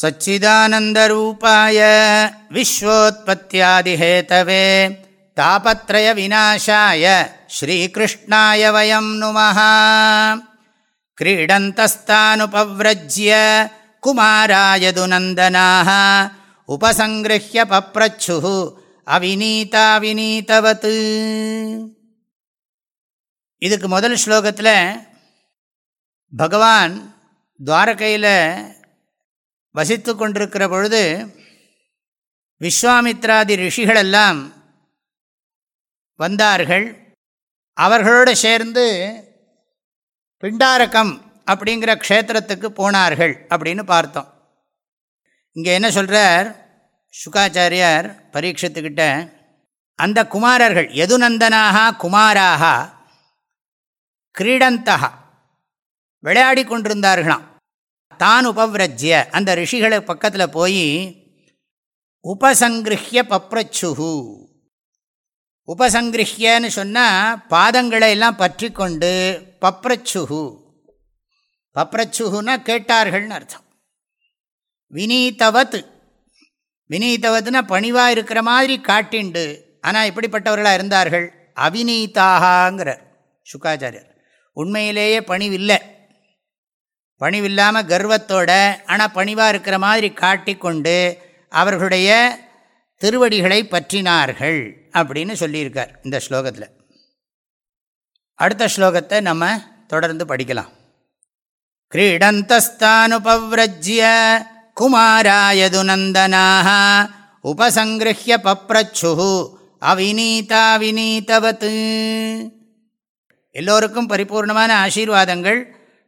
सच्चिदानन्दरूपाय विश्वोत्पत्त्यादिहेतवे तापत्रयविनाशाय श्रीकृष्णाय वयं नुमः क्रीडन्तस्तानुपव्रज्य कुमाराय दुनन्दनाः उपसङ्गृह्य पप्रच्छुः அவிநீதாவிநீதவத் இதுக்கு முதல் ஸ்லோகத்தில் பகவான் துவாரகையில் வசித்து கொண்டிருக்கிற பொழுது விஸ்வாமித்ராதி ரிஷிகளெல்லாம் வந்தார்கள். அவர்களோடு சேர்ந்து பிண்டாரகம் அப்படிங்கிற க்ஷேத்திரத்துக்கு போனார்கள் அப்படின்னு பார்த்தோம். இங்கே என்ன சொல்கிறார் சுகாச்சாரியார் பரீட்சத்துக்கிட்ட அந்த குமாரர்கள் யதுநந்தனாக குமாராக கிரீடந்தகா விளையாடி கொண்டிருந்தார்களாம் தான் உபவிரஜ்ய. அந்த ரிஷிகளை பக்கத்தில் போய் உபசங்கிருஹிய பப்ரச்சுஹு. உபசங்கிருஹியன்னு சொன்னால் பாதங்களை எல்லாம் பற்றி கொண்டு பப்ரச்சுஹு. பப்ரச்சுகுன்னா கேட்டார்கள்னு அர்த்தம். வினீதவத். வினீதவத்னா பணிவாக இருக்கிற மாதிரி காட்டிண்டு ஆனால் இப்படிப்பட்டவர்களாக இருந்தார்கள். அவிநீதாகாங்கிறார் சுக்காச்சாரியர் உண்மையிலேயே பணிவில்லை. பணிவில்லாமல் கர்வத்தோட ஆனால் பணிவாக இருக்கிற மாதிரி காட்டிக்கொண்டு அவர்களுடைய திருவடிகளை பற்றினார்கள் அப்படின்னு சொல்லியிருக்கார் இந்த ஸ்லோகத்தில். அடுத்த ஸ்லோகத்தை நம்ம தொடர்ந்து படிக்கலாம். கிரீடந்தஸ்தானுபவ்ரஜ்ய குமாராயது நந்தனாக உபசங்கிருஹ்ய பப்ரச்சு அவிநீதா விநீதவத்து எல்லோருக்கும் பரிபூர்ணமான ஆசீர்வாதங்கள்.